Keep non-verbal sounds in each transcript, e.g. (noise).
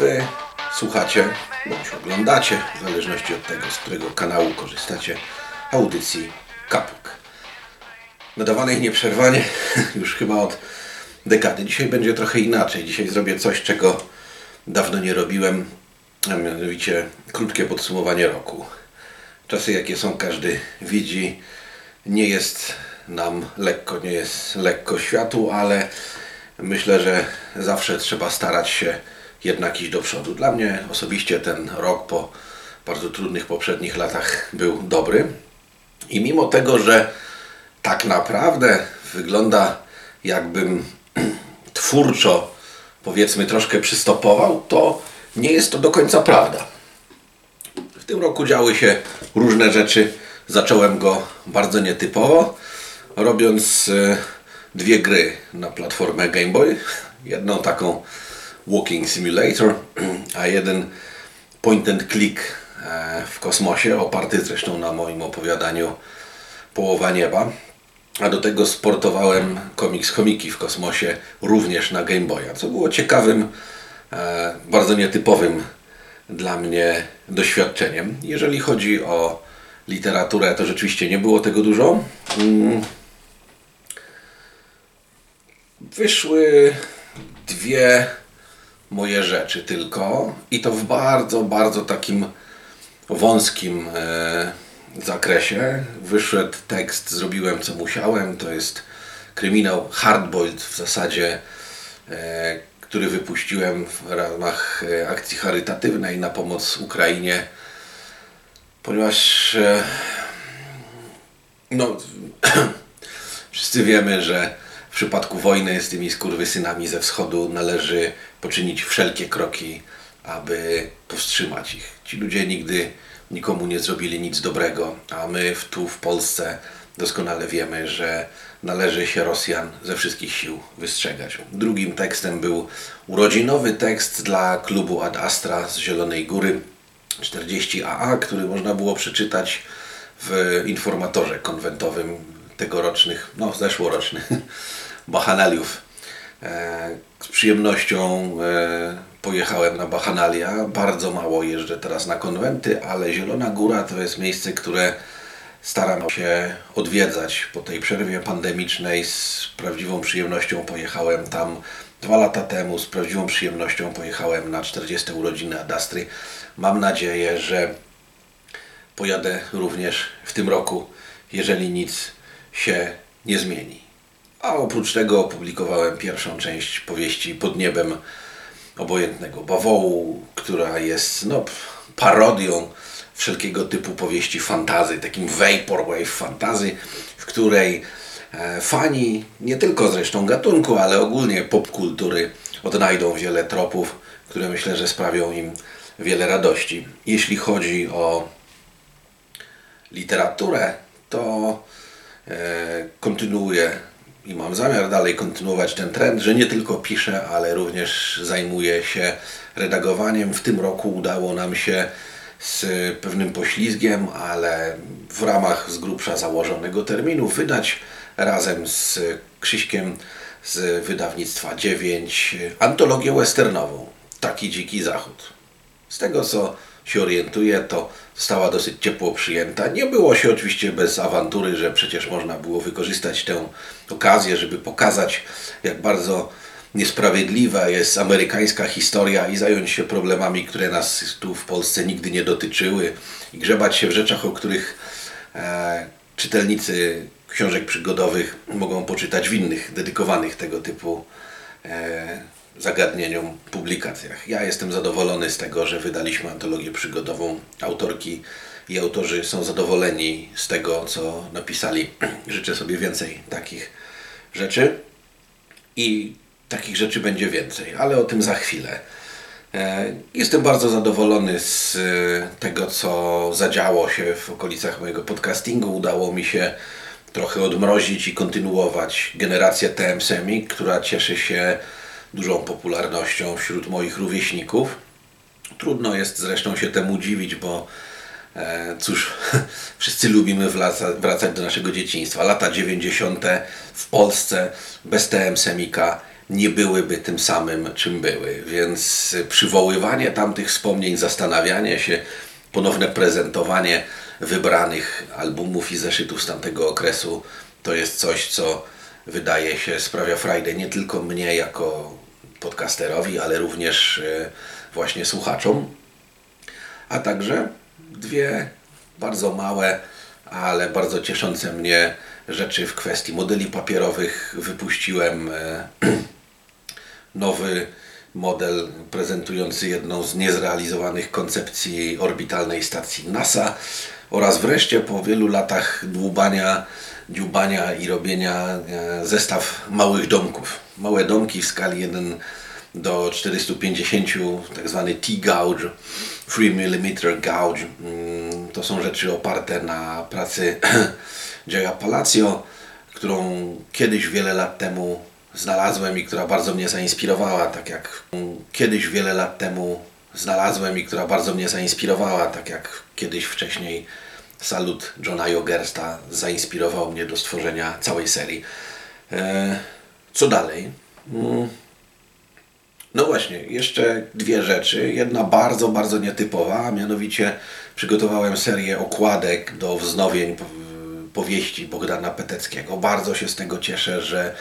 wy słuchacie bądź oglądacie, w zależności od tego, z którego kanału korzystacie, audycji Kapuk. Nadawanej nieprzerwanie (laughs) już chyba od dekady. Dzisiaj będzie trochę inaczej. Dzisiaj zrobię coś, czego dawno nie robiłem, a mianowicie krótkie podsumowanie roku. Czasy jakie są każdy widzi. Nie jest nam lekko, nie jest lekko światu, ale myślę, że zawsze trzeba starać się jednak iść do przodu. Dla mnie osobiście ten rok po bardzo trudnych poprzednich latach był dobry. I mimo tego, że tak naprawdę wygląda jakbym (clears throat) twórczo powiedzmy troszkę przystopował, to nie jest to do końca prawda. W tym roku działy się różne rzeczy. Zacząłem go bardzo nietypowo, robiąc e, dwie gry na platformę Game Boy. Jedną taką Walking Simulator, a jeden point and click e, w kosmosie, oparty zresztą na moim opowiadaniu Połowa Nieba. A do tego sportowałem komiks Chomiki w kosmosie również na Game Boya, co było ciekawym, e, bardzo nietypowym dla mnie doświadczeniem. Jeżeli chodzi o literaturę, to rzeczywiście nie było tego dużo. Mm. Wyszły dwie moje rzeczy tylko i to w bardzo, bardzo takim wąskim e, zakresie. Wyszedł tekst Zrobiłem co musiałem. To jest kryminał Hardboiled w zasadzie, e, który wypuściłem w ramach e, akcji charytatywnej na pomoc Ukrainie, ponieważ e, no, (clears throat) wszyscy wiemy, że w przypadku wojny z tymi skurwysynami ze wschodu należy poczynić wszelkie kroki, aby powstrzymać ich. Ci ludzie nigdy nikomu nie zrobili nic dobrego, a my tu w Polsce doskonale wiemy, że należy się Rosjan ze wszystkich sił wystrzegać. Drugim tekstem był urodzinowy tekst dla klubu Ad Astra z Zielonej Góry 40AA, który można było przeczytać w informatorze konwentowym tegorocznych, no zeszłorocznych (laughs) bachanaliów. E, z przyjemnością e, pojechałem na Bachanalia. Bardzo mało jeżdżę teraz na konwenty, ale Zielona Góra to jest miejsce, które staram się odwiedzać po tej przerwie pandemicznej. Z prawdziwą przyjemnością pojechałem tam dwa lata temu. Z prawdziwą przyjemnością pojechałem na 40 urodziny Adastry. Mam nadzieję, że pojadę również w tym roku, jeżeli nic się nie zmieni. A oprócz tego opublikowałem pierwszą część powieści Pod niebem obojętnego bawołu, która jest no, parodią wszelkiego typu powieści fantazy, takim vaporwave fantazy, w której e, fani nie tylko zresztą gatunku, ale ogólnie popkultury odnajdą wiele tropów, które myślę, że sprawią im wiele radości. Jeśli chodzi o literaturę, to e, kontynuuję i mam zamiar dalej kontynuować ten trend, że nie tylko piszę, ale również zajmuję się redagowaniem. W tym roku udało nam się z pewnym poślizgiem, ale w ramach z grubsza założonego terminu wydać razem z Krzyśkiem z wydawnictwa 9 antologię westernową. Taki dziki zachód. Z tego co się orientuję, to została dosyć ciepło przyjęta. Nie było się oczywiście bez awantury, że przecież można było wykorzystać tę okazję, żeby pokazać, jak bardzo niesprawiedliwa jest amerykańska historia i zająć się problemami, które nas tu w Polsce nigdy nie dotyczyły i grzebać się w rzeczach, o których e, czytelnicy książek przygodowych mogą poczytać w innych, dedykowanych tego typu e, zagadnieniom publikacjach. Ja jestem zadowolony z tego, że wydaliśmy antologię przygodową. Autorki i autorzy są zadowoleni z tego, co napisali. (clears throat) Życzę sobie więcej takich rzeczy i takich rzeczy będzie więcej, ale o tym za chwilę. E, jestem bardzo zadowolony z e, tego, co zadziało się w okolicach mojego podcastingu. Udało mi się trochę odmrozić i kontynuować generację TM Semi, która cieszy się dużą popularnością wśród moich rówieśników. Trudno jest zresztą się temu dziwić, bo E, cóż, (laughs) wszyscy lubimy wracać do naszego dzieciństwa. Lata 90. w Polsce bez TM Semika nie byłyby tym samym, czym były. Więc przywoływanie tamtych wspomnień, zastanawianie się, ponowne prezentowanie wybranych albumów i zeszytów z tamtego okresu to jest coś, co wydaje się sprawia frajdę nie tylko mnie jako podcasterowi, ale również e, właśnie słuchaczom, a także dwie bardzo małe, ale bardzo cieszące mnie rzeczy w kwestii modeli papierowych. Wypuściłem e, (clears throat) nowy model prezentujący jedną z niezrealizowanych koncepcji orbitalnej stacji NASA oraz wreszcie po wielu latach dłubania, dziubania i robienia e, zestaw małych domków. Małe domki w skali 1 do 450, tak zwany T-gauge, 3 mm gauge. To są rzeczy oparte na pracy (clears throat) Jaya Palacio, którą kiedyś wiele lat temu znalazłem i która bardzo mnie zainspirowała, tak jak kiedyś wiele lat temu znalazłem i która bardzo mnie zainspirowała, tak jak kiedyś wcześniej salut Johna Jogersta zainspirował mnie do stworzenia całej serii. E, co dalej? Mm. No właśnie, jeszcze dwie rzeczy. Jedna bardzo, bardzo nietypowa, a mianowicie przygotowałem serię okładek do wznowień powieści Bogdana Peteckiego. Bardzo się z tego cieszę, że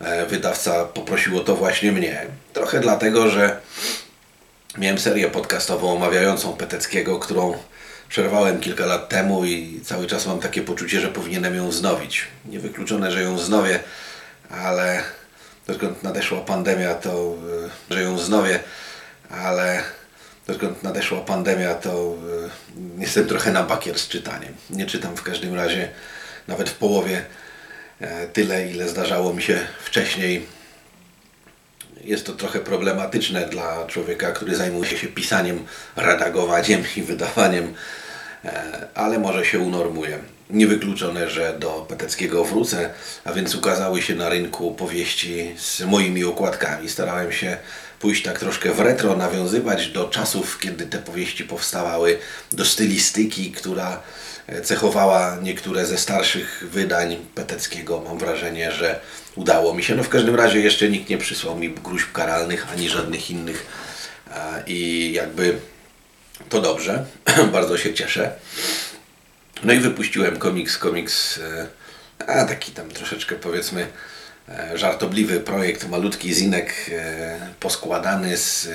e, wydawca poprosił o to właśnie mnie. Trochę dlatego, że miałem serię podcastową omawiającą Peteckiego, którą przerwałem kilka lat temu i cały czas mam takie poczucie, że powinienem ją wznowić. Niewykluczone, że ją wznowię, ale dokąd nadeszła pandemia, to e, że ją wznowię, ale dokąd nadeszła pandemia, to e, jestem trochę na bakier z czytaniem. Nie czytam w każdym razie nawet w połowie e, tyle, ile zdarzało mi się wcześniej. Jest to trochę problematyczne dla człowieka, który zajmuje się pisaniem, redagowaniem i wydawaniem, ale może się unormuje. Niewykluczone, że do Peteckiego wrócę, a więc ukazały się na rynku powieści z moimi okładkami. Starałem się pójść tak troszkę w retro, nawiązywać do czasów, kiedy te powieści powstawały, do stylistyki, która cechowała niektóre ze starszych wydań Peteckiego. Mam wrażenie, że udało mi się. No w każdym razie jeszcze nikt nie przysłał mi gruźb karalnych, ani żadnych innych i jakby to dobrze, (clears throat) bardzo się cieszę. No i wypuściłem komiks, komiks, e, a taki tam troszeczkę powiedzmy e, żartobliwy projekt, malutki zinek e, poskładany z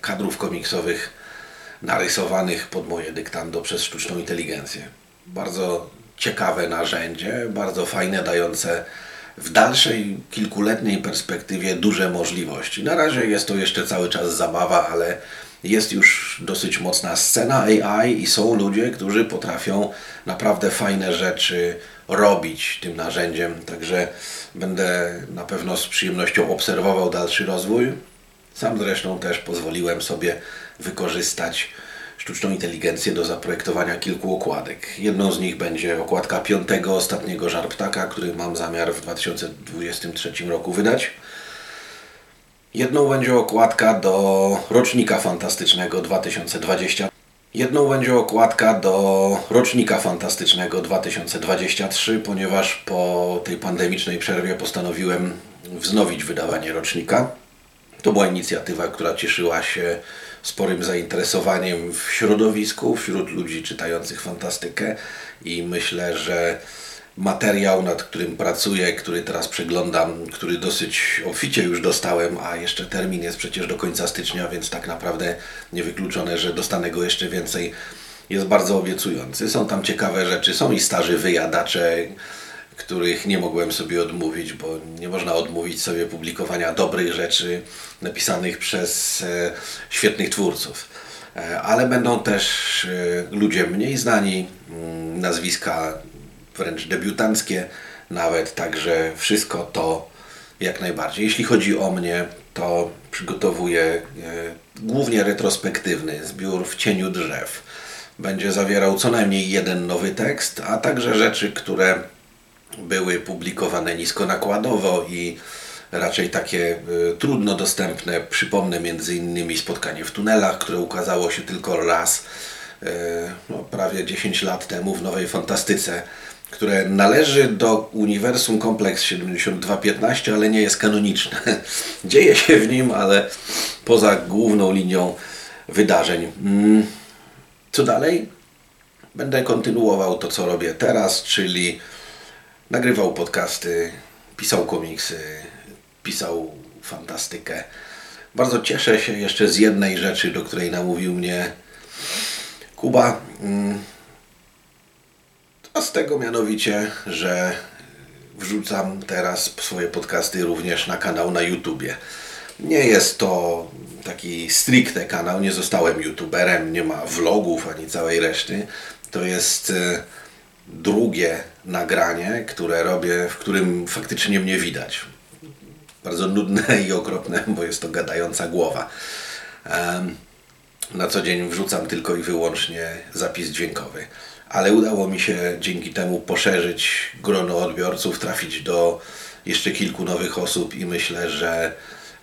kadrów komiksowych narysowanych pod moje dyktando przez sztuczną inteligencję. Bardzo ciekawe narzędzie, bardzo fajne, dające w dalszej kilkuletniej perspektywie duże możliwości. Na razie jest to jeszcze cały czas zabawa, ale jest już dosyć mocna scena AI i są ludzie, którzy potrafią naprawdę fajne rzeczy robić tym narzędziem. Także będę na pewno z przyjemnością obserwował dalszy rozwój. Sam zresztą też pozwoliłem sobie wykorzystać sztuczną inteligencję do zaprojektowania kilku okładek. Jedną z nich będzie okładka piątego, ostatniego Żarptaka, który mam zamiar w 2023 roku wydać. Jedną będzie okładka do rocznika fantastycznego 2020. Jedną będzie okładka do rocznika fantastycznego 2023, ponieważ po tej pandemicznej przerwie postanowiłem wznowić wydawanie rocznika. To była inicjatywa, która cieszyła się sporym zainteresowaniem w środowisku, wśród ludzi czytających fantastykę i myślę, że materiał, nad którym pracuję, który teraz przeglądam, który dosyć obficie już dostałem, a jeszcze termin jest przecież do końca stycznia, więc tak naprawdę niewykluczone, że dostanę go jeszcze więcej. Jest bardzo obiecujący. Są tam ciekawe rzeczy, są i starzy wyjadacze, których nie mogłem sobie odmówić, bo nie można odmówić sobie publikowania dobrych rzeczy napisanych przez e, świetnych twórców. E, ale będą też e, ludzie mniej znani, mm, nazwiska wręcz debiutanckie nawet, także wszystko to jak najbardziej. Jeśli chodzi o mnie, to przygotowuję głównie retrospektywny zbiór w cieniu drzew. Będzie zawierał co najmniej jeden nowy tekst, a także rzeczy, które były publikowane niskonakładowo i raczej takie y, trudno dostępne. Przypomnę między innymi spotkanie w tunelach, które ukazało się tylko raz no, prawie 10 lat temu w Nowej Fantastyce, które należy do uniwersum Kompleks 7215, ale nie jest kanoniczne. (laughs) Dzieje się w nim, ale poza główną linią wydarzeń. Mm, co dalej? Będę kontynuował to, co robię teraz, czyli nagrywał podcasty, pisał komiksy, pisał fantastykę. Bardzo cieszę się jeszcze z jednej rzeczy, do której namówił mnie Kuba. Mm, a z tego mianowicie, że wrzucam teraz swoje podcasty również na kanał na YouTubie. Nie jest to taki stricte kanał, nie zostałem youtuberem, nie ma vlogów ani całej reszty. To jest e, drugie nagranie, które robię, w którym faktycznie mnie widać. Bardzo nudne (laughs) i okropne, bo jest to gadająca głowa. Na co dzień wrzucam tylko i wyłącznie zapis dźwiękowy, ale udało mi się dzięki temu poszerzyć grono odbiorców, trafić do jeszcze kilku nowych osób i myślę, że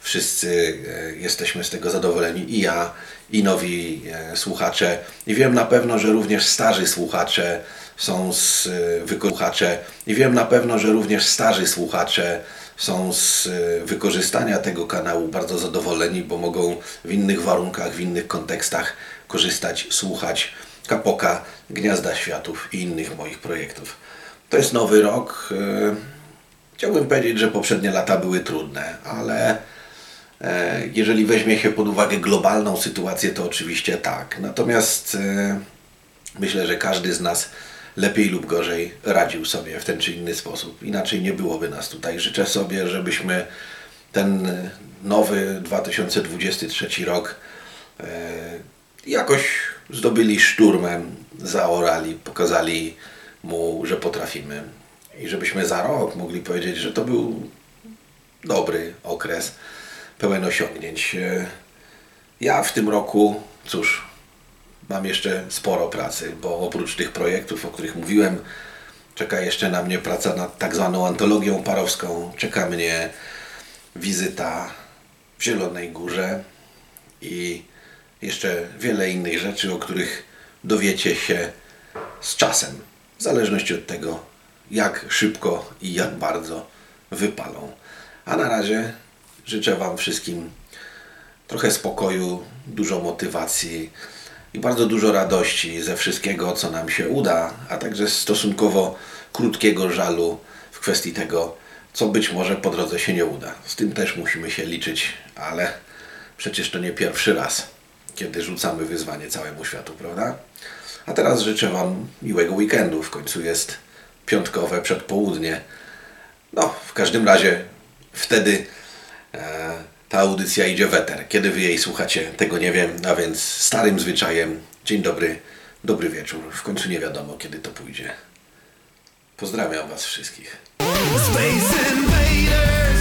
wszyscy e, jesteśmy z tego zadowoleni i ja, i nowi e, słuchacze. I wiem na pewno, że również starzy słuchacze są z e, i wiem na pewno, że również starzy słuchacze są z wykorzystania tego kanału bardzo zadowoleni, bo mogą w innych warunkach, w innych kontekstach korzystać, słuchać Kapoka, Gniazda Światów i innych moich projektów. To jest nowy rok. Chciałbym powiedzieć, że poprzednie lata były trudne, ale jeżeli weźmie się pod uwagę globalną sytuację, to oczywiście tak. Natomiast e, myślę, że każdy z nas lepiej lub gorzej radził sobie w ten czy inny sposób. Inaczej nie byłoby nas tutaj. Życzę sobie, żebyśmy ten nowy 2023 rok e, jakoś zdobyli szturmem, zaorali, pokazali mu, że potrafimy. I żebyśmy za rok mogli powiedzieć, że to był dobry okres pełen osiągnięć. E, ja w tym roku, cóż, mam jeszcze sporo pracy, bo oprócz tych projektów, o których mówiłem, czeka jeszcze na mnie praca nad tak zwaną antologią parowską. Czeka mnie wizyta w Zielonej Górze i jeszcze wiele innych rzeczy, o których dowiecie się z czasem, w zależności od tego, jak szybko i jak bardzo wypalą. A na razie Życzę Wam wszystkim trochę spokoju, dużo motywacji i bardzo dużo radości ze wszystkiego, co nam się uda, a także stosunkowo krótkiego żalu w kwestii tego, co być może po drodze się nie uda. Z tym też musimy się liczyć, ale przecież to nie pierwszy raz, kiedy rzucamy wyzwanie całemu światu, prawda? A teraz życzę Wam miłego weekendu. W końcu jest piątkowe przedpołudnie. No, w każdym razie wtedy ta audycja idzie weter. Kiedy wy jej słuchacie, tego nie wiem, a więc starym zwyczajem. Dzień dobry, dobry wieczór. W końcu nie wiadomo, kiedy to pójdzie. Pozdrawiam Was wszystkich. Space Invaders,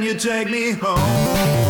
Can you take me home?